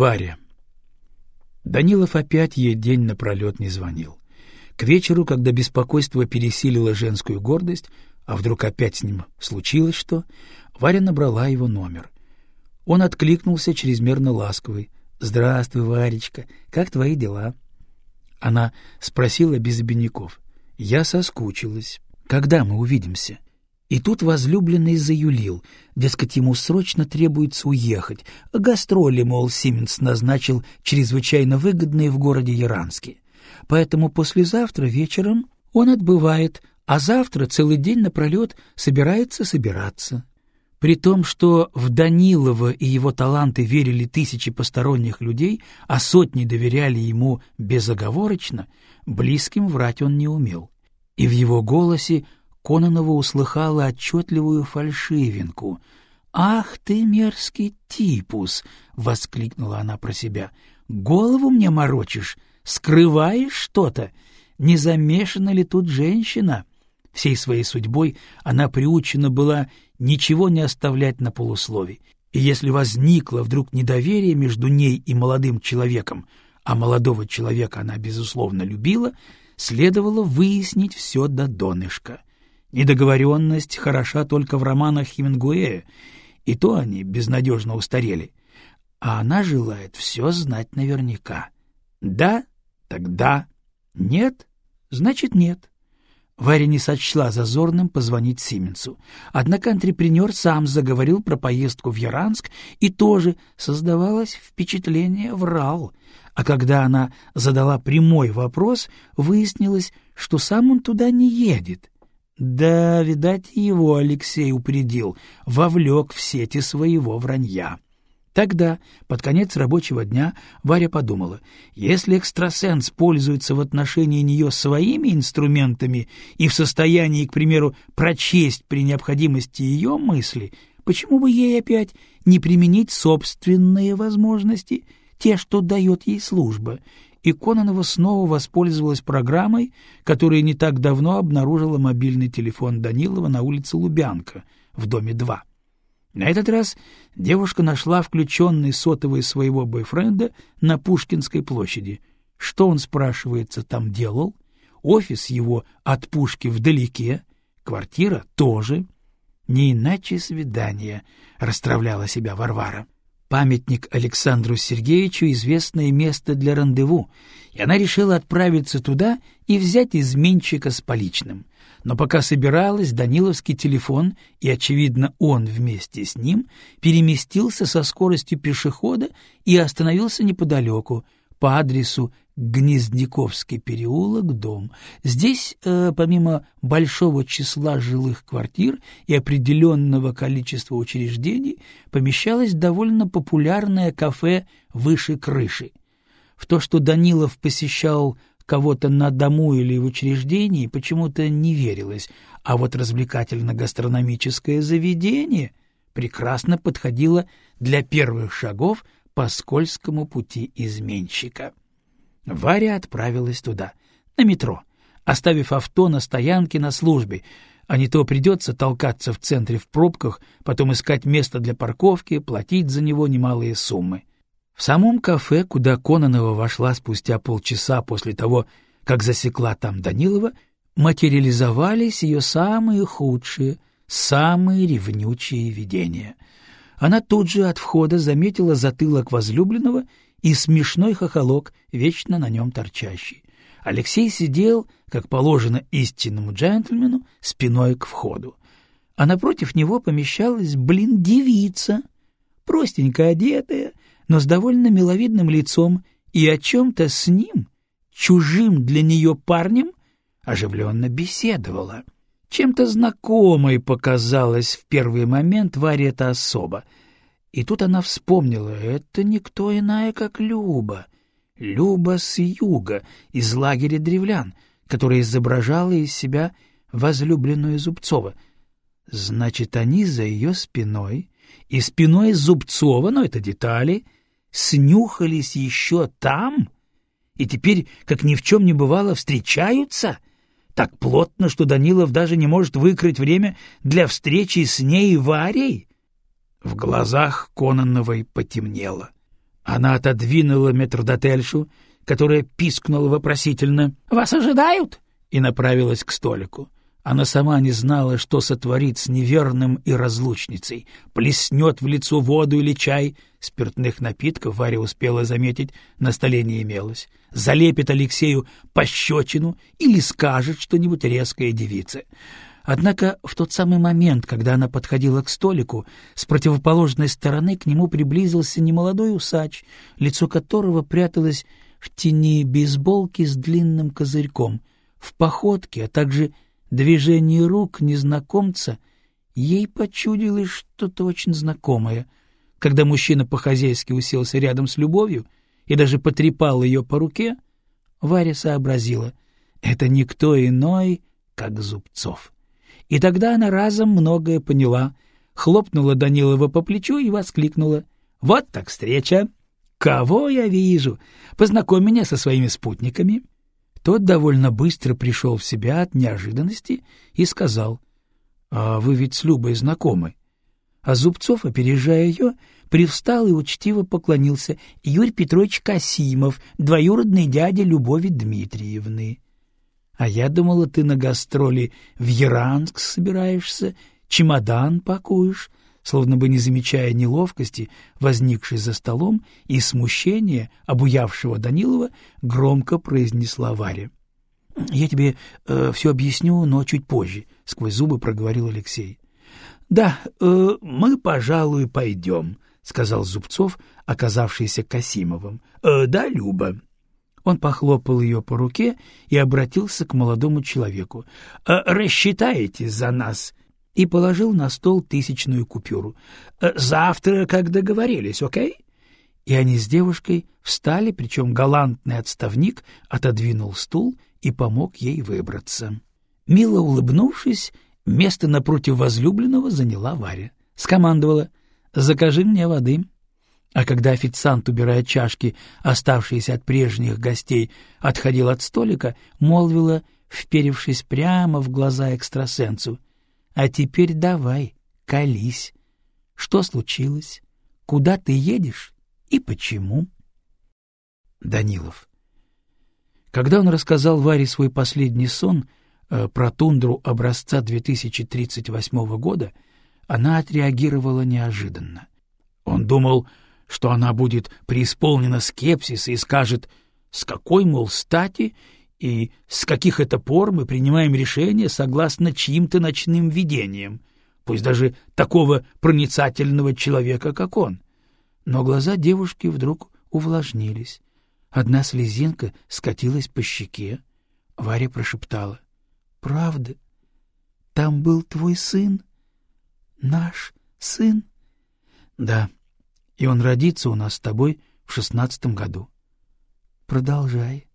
Варя. Данилов опять ей день напролет не звонил. К вечеру, когда беспокойство пересилило женскую гордость, а вдруг опять с ним случилось что, Варя набрала его номер. Он откликнулся чрезмерно ласковый. «Здравствуй, Варечка, как твои дела?» Она спросила без обиняков. «Я соскучилась. Когда мы увидимся?» И тут возлюбленный заюлил, дескать, ему срочно требуется уехать. Гастроли, мол, Сименс назначил чрезвычайно выгодные в городе Яранске. Поэтому послезавтра вечером он отбывает, а завтра целый день напролет собирается собираться. При том, что в Данилова и его таланты верили тысячи посторонних людей, а сотни доверяли ему безоговорочно, близким врать он не умел. И в его голосе Кононова услыхала отчетливую фальшивинку. «Ах ты, мерзкий типус!» — воскликнула она про себя. «Голову мне морочишь? Скрываешь что-то? Не замешана ли тут женщина?» Всей своей судьбой она приучена была ничего не оставлять на полуслове. И если возникло вдруг недоверие между ней и молодым человеком, а молодого человека она, безусловно, любила, следовало выяснить все до донышка. Недоговоренность хороша только в романах Хемингуэя, и то они безнадежно устарели. А она желает все знать наверняка. Да, тогда нет, значит нет. Варя не сочла зазорным позвонить Сименсу. Однако антрепренер сам заговорил про поездку в Яранск и тоже создавалось впечатление врал. А когда она задала прямой вопрос, выяснилось, что сам он туда не едет. Да, видать, его Алексей упредил, вовлек в сети своего вранья. Тогда, под конец рабочего дня, Варя подумала, если экстрасенс пользуется в отношении нее своими инструментами и в состоянии, к примеру, прочесть при необходимости ее мысли, почему бы ей опять не применить собственные возможности, те, что дает ей служба, и Кононова снова воспользовалась программой, которая не так давно обнаружила мобильный телефон Данилова на улице Лубянка в доме 2. На этот раз девушка нашла включенный сотовый своего бойфренда на Пушкинской площади. Что он, спрашивается, там делал? Офис его от Пушки вдалеке, квартира тоже. Не иначе свидание, — расстравляла себя Варвара. Памятник Александру Сергеевичу — известное место для рандеву, и она решила отправиться туда и взять изменщика с поличным. Но пока собиралась, Даниловский телефон, и, очевидно, он вместе с ним, переместился со скоростью пешехода и остановился неподалеку, по адресу Гнездниковский переулок, дом. Здесь, э, помимо большого числа жилых квартир и определенного количества учреждений, помещалось довольно популярное кафе «Выше крыши». В то, что Данилов посещал кого-то на дому или в учреждении, почему-то не верилось, а вот развлекательно-гастрономическое заведение прекрасно подходило для первых шагов по скользкому пути изменщика. Варя отправилась туда, на метро, оставив авто на стоянке на службе, а не то придется толкаться в центре в пробках, потом искать место для парковки, платить за него немалые суммы. В самом кафе, куда Кононова вошла спустя полчаса после того, как засекла там Данилова, материализовались ее самые худшие, самые ревнючие видения. Она тут же от входа заметила затылок возлюбленного и смешной хохолок, вечно на нем торчащий. Алексей сидел, как положено истинному джентльмену, спиной к входу. А напротив него помещалась, блин, девица, простенько одетая, но с довольно миловидным лицом и о чем-то с ним, чужим для нее парнем, оживленно беседовала. Чем-то знакомой показалась в первый момент Варе эта особа — и тут она вспомнила, это никто иная, как Люба. Люба с юга, из лагеря древлян, которая изображала из себя возлюбленную Зубцова. Значит, они за ее спиной, и спиной Зубцова, но это детали, снюхались еще там, и теперь, как ни в чем не бывало, встречаются — так плотно, что Данилов даже не может выкрыть время для встречи с ней и Варей. В глазах Кононновой потемнело. Она отодвинула метрдотельшу, которая пискнула вопросительно «Вас ожидают?» и направилась к столику. Она сама не знала, что сотворит с неверным и разлучницей. Плеснет в лицо воду или чай. Спиртных напитков Варя успела заметить, на столе не имелось. Залепит Алексею пощечину или скажет что-нибудь резкое девице. Однако в тот самый момент, когда она подходила к столику, с противоположной стороны к нему приблизился немолодой усач, лицо которого пряталось в тени бейсболки с длинным козырьком. В походке, а также движении рук незнакомца ей почудилось что-то очень знакомое. Когда мужчина по-хозяйски уселся рядом с любовью и даже потрепал ее по руке, Варя сообразила — это никто иной, как Зубцов. И тогда она разом многое поняла, хлопнула Данилова по плечу и воскликнула. — Вот так встреча! Кого я вижу? Познакомь меня со своими спутниками. Тот довольно быстро пришел в себя от неожиданности и сказал, — А вы ведь с Любой знакомы. А Зубцов, опережая ее, привстал и учтиво поклонился Юрий Петрович Касимов, двоюродный дядя Любови Дмитриевны. А я думала, ты на гастроли в Яранск собираешься, чемодан пакуешь, словно бы не замечая неловкости, возникшей за столом, и смущения, обуявшего Данилова, громко произнесла Варя. — Я тебе э, все объясню, но чуть позже, — сквозь зубы проговорил Алексей. — Да, э, мы, пожалуй, пойдем, — сказал Зубцов, оказавшийся Касимовым. «Э, — Да, Люба. Он похлопал ее по руке и обратился к молодому человеку. «Э, — Рассчитаете за нас? И положил на стол тысячную купюру. «Э, — Завтра, как договорились, окей? И они с девушкой встали, причем галантный отставник отодвинул стул и помог ей выбраться. Мило улыбнувшись, место напротив возлюбленного заняла Варя. Скомандовала «Закажи мне воды». А когда официант, убирая чашки, оставшиеся от прежних гостей, отходил от столика, молвила, вперевшись прямо в глаза экстрасенсу. «А теперь давай, колись. Что случилось? Куда ты едешь и почему?» Данилов. Когда он рассказал Варе свой последний сон э, про тундру образца 2038 года, она отреагировала неожиданно. Он думал, что она будет преисполнена скепсиса и скажет, с какой, мол, стати и с каких это пор мы принимаем решения согласно чьим-то ночным видениям, пусть даже такого проницательного человека, как он. Но глаза девушки вдруг увлажнились. Одна слезинка скатилась по щеке. Варя прошептала. — Правда? Там был твой сын? Наш сын? — Да, и он родится у нас с тобой в шестнадцатом году. Продолжай.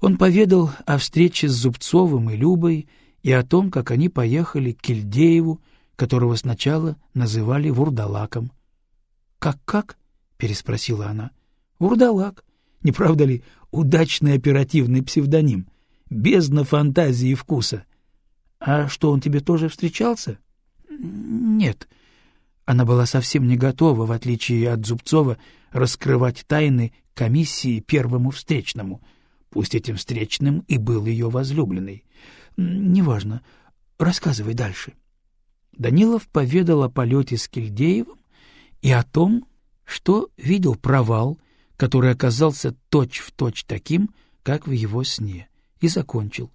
Он поведал о встрече с Зубцовым и Любой и о том, как они поехали к Кильдееву, которого сначала называли Вурдалаком. «Как-как?» — переспросила она. «Вурдалак. Не правда ли удачный оперативный псевдоним? Бездна фантазии и вкуса. А что, он тебе тоже встречался?» «Нет», она была совсем не готова, в отличие от Зубцова, раскрывать тайны комиссии первому встречному. Пусть этим встречным и был ее возлюбленный. Неважно. Рассказывай дальше. Данилов поведал о полете с Кильдеевым и о том, что видел провал, который оказался точь-в-точь точь таким, как в его сне, и закончил.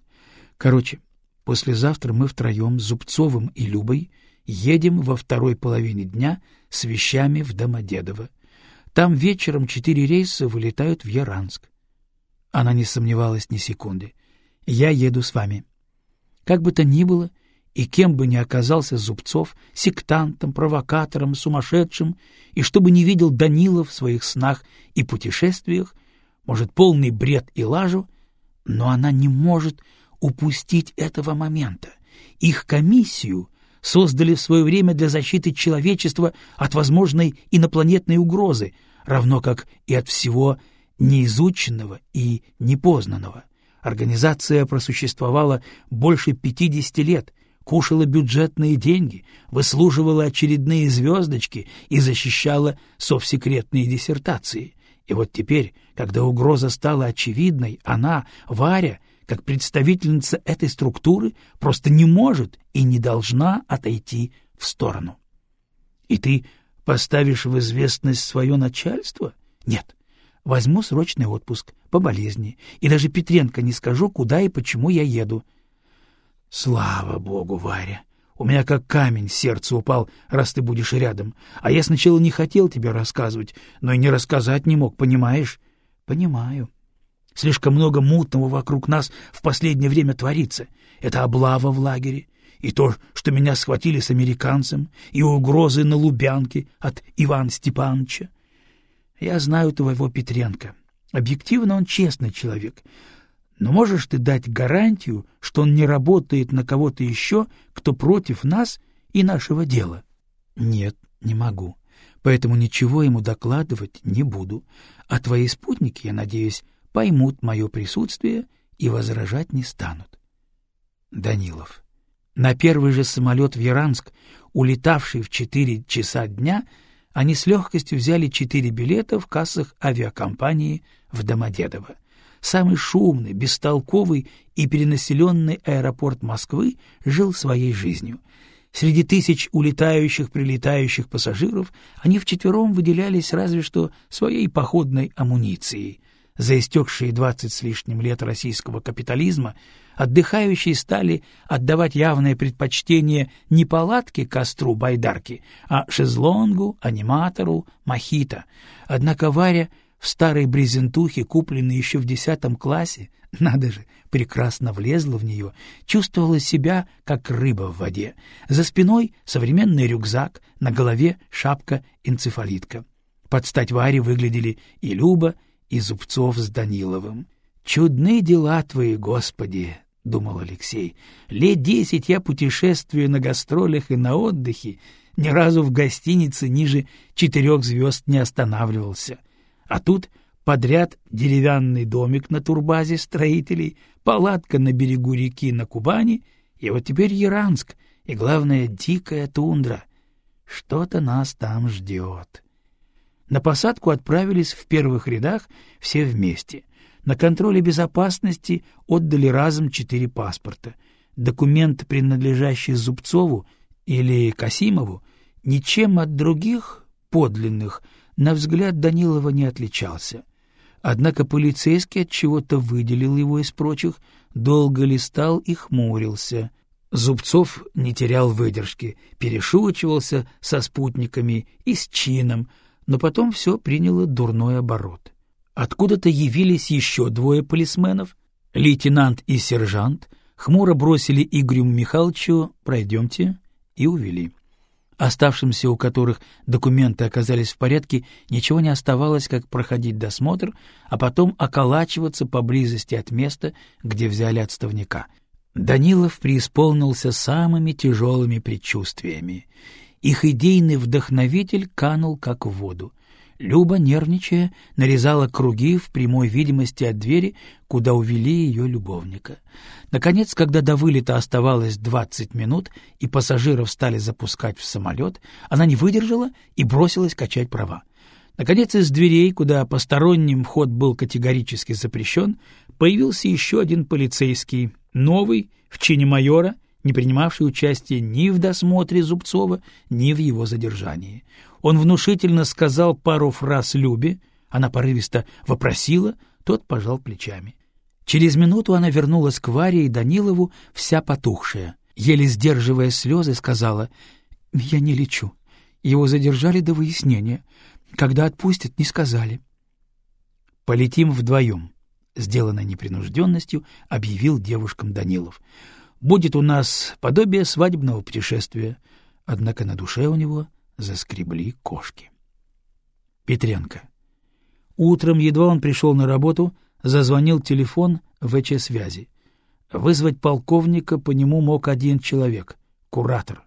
Короче, послезавтра мы втроем с Зубцовым и Любой — едем во второй половине дня с вещами в Домодедово. Там вечером четыре рейса вылетают в Яранск. Она не сомневалась ни секунды. Я еду с вами. Как бы то ни было, и кем бы ни оказался Зубцов, сектантом, провокатором, сумасшедшим, и чтобы не видел Данила в своих снах и путешествиях, может, полный бред и лажу, но она не может упустить этого момента. Их комиссию создали в свое время для защиты человечества от возможной инопланетной угрозы, равно как и от всего неизученного и непознанного. Организация просуществовала больше 50 лет, кушала бюджетные деньги, выслуживала очередные звездочки и защищала совсекретные диссертации. И вот теперь, когда угроза стала очевидной, она, Варя, как представительница этой структуры, просто не может и не должна отойти в сторону. И ты поставишь в известность свое начальство? Нет. Возьму срочный отпуск по болезни, и даже Петренко не скажу, куда и почему я еду. Слава богу, Варя! У меня как камень сердце упал, раз ты будешь рядом. А я сначала не хотел тебе рассказывать, но и не рассказать не мог, понимаешь? Понимаю. Слишком много мутного вокруг нас в последнее время творится. Это облава в лагере, и то, что меня схватили с американцем, и угрозы на Лубянке от Ивана Степановича. Я знаю твоего Петренко. Объективно он честный человек. Но можешь ты дать гарантию, что он не работает на кого-то еще, кто против нас и нашего дела? Нет, не могу. Поэтому ничего ему докладывать не буду. А твои спутники, я надеюсь, поймут мое присутствие и возражать не станут. Данилов. На первый же самолет в Яранск, улетавший в четыре часа дня, они с легкостью взяли четыре билета в кассах авиакомпании в Домодедово. Самый шумный, бестолковый и перенаселенный аэропорт Москвы жил своей жизнью. Среди тысяч улетающих-прилетающих пассажиров они вчетвером выделялись разве что своей походной амуницией. За истекшие двадцать с лишним лет российского капитализма отдыхающие стали отдавать явное предпочтение не палатке костру байдарки, а шезлонгу, аниматору, мохито. Однако Варя в старой брезентухе, купленной еще в десятом классе, надо же, прекрасно влезла в нее, чувствовала себя, как рыба в воде. За спиной современный рюкзак, на голове шапка-энцефалитка. Под стать Варе выглядели и Люба, и Зубцов с Даниловым. «Чудны дела твои, Господи!» — думал Алексей. «Лет десять я путешествую на гастролях и на отдыхе, ни разу в гостинице ниже четырех звезд не останавливался. А тут подряд деревянный домик на турбазе строителей, палатка на берегу реки на Кубани, и вот теперь Яранск, и, главное, дикая тундра. Что-то нас там ждет». На посадку отправились в первых рядах все вместе. На контроле безопасности отдали разом четыре паспорта. Документ, принадлежащий Зубцову или Касимову, ничем от других подлинных, на взгляд Данилова не отличался. Однако полицейский от чего-то выделил его из прочих, долго листал и хмурился. Зубцов не терял выдержки, перешучивался со спутниками и с чином, но потом все приняло дурной оборот. Откуда-то явились еще двое полисменов, лейтенант и сержант, хмуро бросили Игорю Михайловичу «пройдемте» и увели. Оставшимся, у которых документы оказались в порядке, ничего не оставалось, как проходить досмотр, а потом околачиваться поблизости от места, где взяли отставника. Данилов преисполнился самыми тяжелыми предчувствиями их идейный вдохновитель канул как в воду. Люба, нервничая, нарезала круги в прямой видимости от двери, куда увели ее любовника. Наконец, когда до вылета оставалось двадцать минут и пассажиров стали запускать в самолет, она не выдержала и бросилась качать права. Наконец, из дверей, куда посторонним вход был категорически запрещен, появился еще один полицейский, новый, в чине майора, не принимавший участия ни в досмотре Зубцова, ни в его задержании. Он внушительно сказал пару фраз Любе, она порывисто вопросила, тот пожал плечами. Через минуту она вернулась к Варе и Данилову, вся потухшая. Еле сдерживая слезы, сказала, «Я не лечу. Его задержали до выяснения. Когда отпустят, не сказали». «Полетим вдвоем», — сделанной непринужденностью, объявил девушкам Данилов. Будет у нас подобие свадебного путешествия. Однако на душе у него заскребли кошки. Петренко. Утром, едва он пришел на работу, зазвонил телефон ВЧ-связи. Вызвать полковника по нему мог один человек — куратор.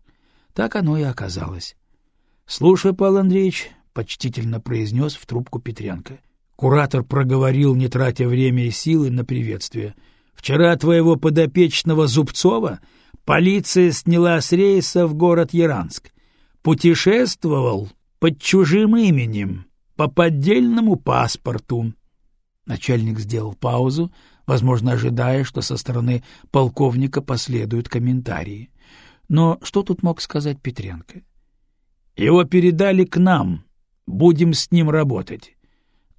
Так оно и оказалось. — Слушай, Павел Андреевич, — почтительно произнес в трубку Петренко. Куратор проговорил, не тратя время и силы, на приветствие — Вчера твоего подопечного Зубцова Полиция сняла с рейса в город Яранск. Путешествовал под чужим именем, по поддельному паспорту. Начальник сделал паузу, возможно, ожидая, что со стороны полковника последуют комментарии. Но что тут мог сказать Петренко? Его передали к нам, будем с ним работать.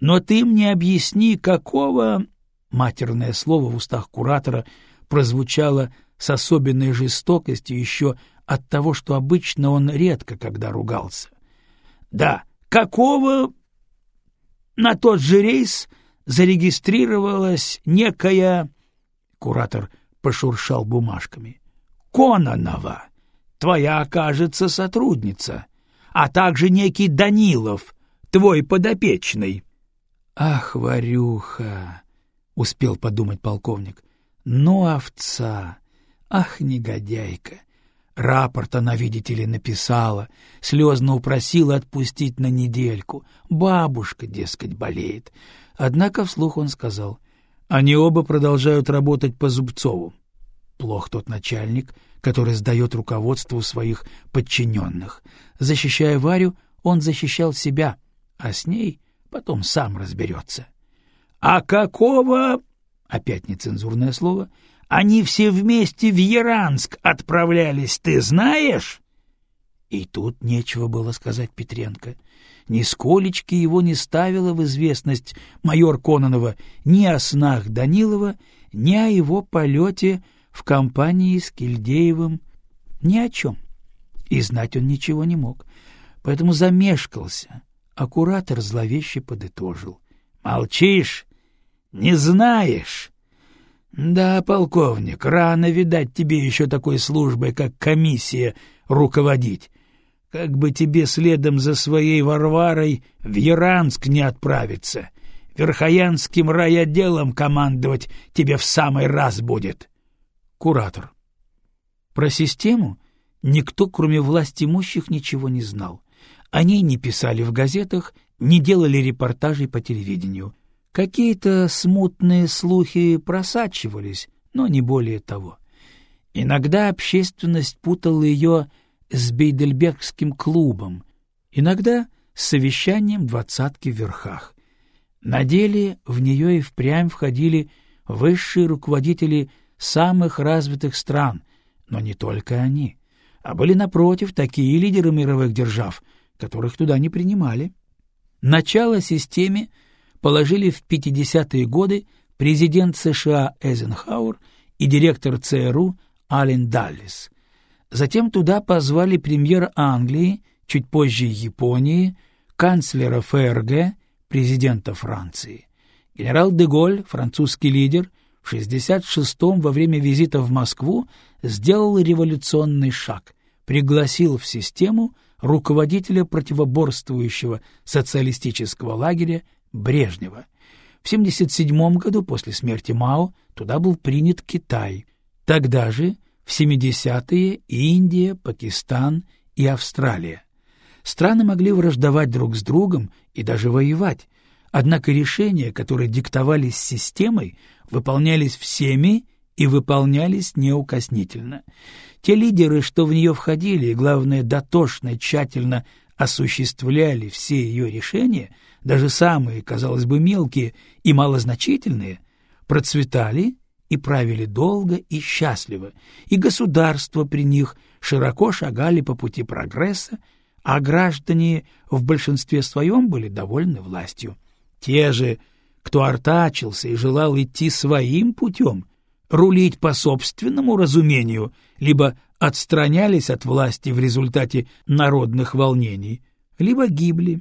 Но ты мне объясни, какого... Матерное слово в устах куратора прозвучало с особенной жестокостью еще от того, что обычно он редко когда ругался. Да, какого на тот же рейс зарегистрировалась некая... Куратор пошуршал бумажками. Кононова, твоя, кажется, сотрудница, а также некий Данилов, твой подопечный. Ах, Варюха, успел подумать полковник. Ну, овца, ах, негодяйка. Рапорт она, видите ли, написала, слезно упросила отпустить на недельку. Бабушка, дескать, болеет. Однако вслух он сказал, они оба продолжают работать по Зубцову. Плох тот начальник, который сдает руководству своих подчиненных. Защищая Варю, он защищал себя, а с ней потом сам разберется. — А какого... — опять нецензурное слово — они все вместе в Яранск отправлялись, ты знаешь? И тут нечего было сказать Петренко. Нисколечки его не ставила в известность майор Кононова ни о снах Данилова, ни о его полете в компании с Кильдеевым, ни о чем. И знать он ничего не мог, поэтому замешкался, а куратор зловеще подытожил. — Молчишь? Не знаешь? Да, полковник, рано видать тебе еще такой службой, как комиссия, руководить. Как бы тебе следом за своей Варварой в Яранск не отправиться. Верхоянским райотделом командовать тебе в самый раз будет. Куратор. Про систему никто, кроме власть имущих, ничего не знал. Они не писали в газетах, не делали репортажей по телевидению — Какие-то смутные слухи просачивались, но не более того. Иногда общественность путала ее с Бейдельбергским клубом, иногда с совещанием двадцатки в верхах. На деле в нее и впрямь входили высшие руководители самых развитых стран, но не только они, а были, напротив, такие лидеры мировых держав, которых туда не принимали. Начало системе — положили в 50-е годы президент США Эйзенхауэр и директор ЦРУ Ален Даллис. Затем туда позвали премьера Англии, чуть позже Японии, канцлера ФРГ, президента Франции. Генерал де Голь, французский лидер, в 66-м во время визита в Москву сделал революционный шаг, пригласил в систему руководителя противоборствующего социалистического лагеря Брежнева. В 1977 году, после смерти Мао, туда был принят Китай. Тогда же, в 70-е, Индия, Пакистан и Австралия. Страны могли враждовать друг с другом и даже воевать, однако решения, которые диктовались системой, выполнялись всеми и выполнялись неукоснительно. Те лидеры, что в нее входили, и, главное, дотошно, тщательно осуществляли все ее решения, даже самые, казалось бы, мелкие и малозначительные, процветали и правили долго и счастливо, и государства при них широко шагали по пути прогресса, а граждане в большинстве своем были довольны властью. Те же, кто артачился и желал идти своим путем, рулить по собственному разумению, либо отстранялись от власти в результате народных волнений, либо гибли.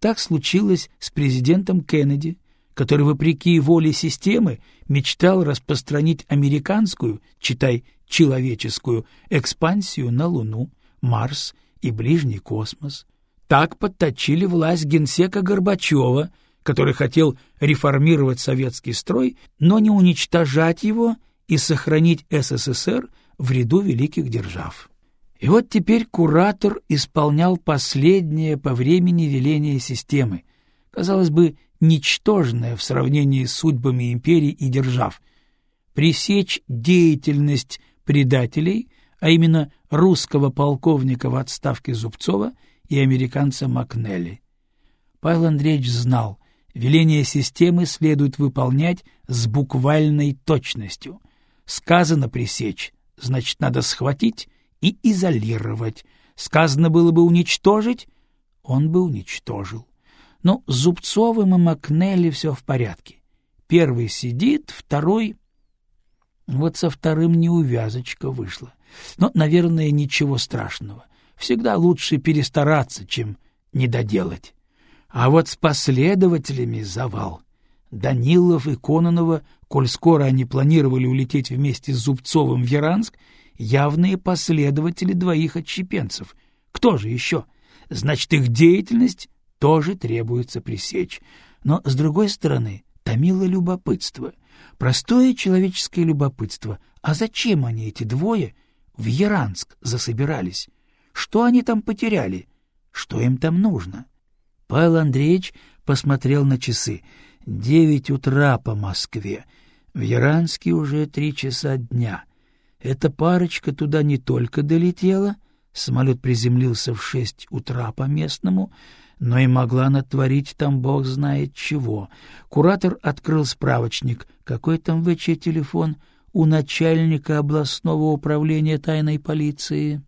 Так случилось с президентом Кеннеди, который, вопреки воле системы, мечтал распространить американскую, читай, человеческую, экспансию на Луну, Марс и ближний космос. Так подточили власть генсека Горбачева, который хотел реформировать советский строй, но не уничтожать его и сохранить СССР – в ряду великих держав. И вот теперь куратор исполнял последнее по времени веление системы, казалось бы, ничтожное в сравнении с судьбами империй и держав, пресечь деятельность предателей, а именно русского полковника в отставке Зубцова и американца Макнелли. Павел Андреевич знал, веление системы следует выполнять с буквальной точностью. Сказано пресечь, значит, надо схватить и изолировать. Сказано было бы уничтожить, он бы уничтожил. Но с Зубцовым и Макнелли все в порядке. Первый сидит, второй... Вот со вторым неувязочка вышла. Но, наверное, ничего страшного. Всегда лучше перестараться, чем недоделать. А вот с последователями завал. Данилов и Кононова, коль скоро они планировали улететь вместе с Зубцовым в Яранск, явные последователи двоих отщепенцев. Кто же еще? Значит, их деятельность тоже требуется пресечь. Но, с другой стороны, томило любопытство. Простое человеческое любопытство. А зачем они, эти двое, в Яранск засобирались? Что они там потеряли? Что им там нужно? Павел Андреевич посмотрел на часы. Девять утра по Москве. В Яранске уже три часа дня. Эта парочка туда не только долетела, самолет приземлился в шесть утра по местному, но и могла натворить там бог знает чего. Куратор открыл справочник. Какой там ВЧ телефон у начальника областного управления тайной полиции?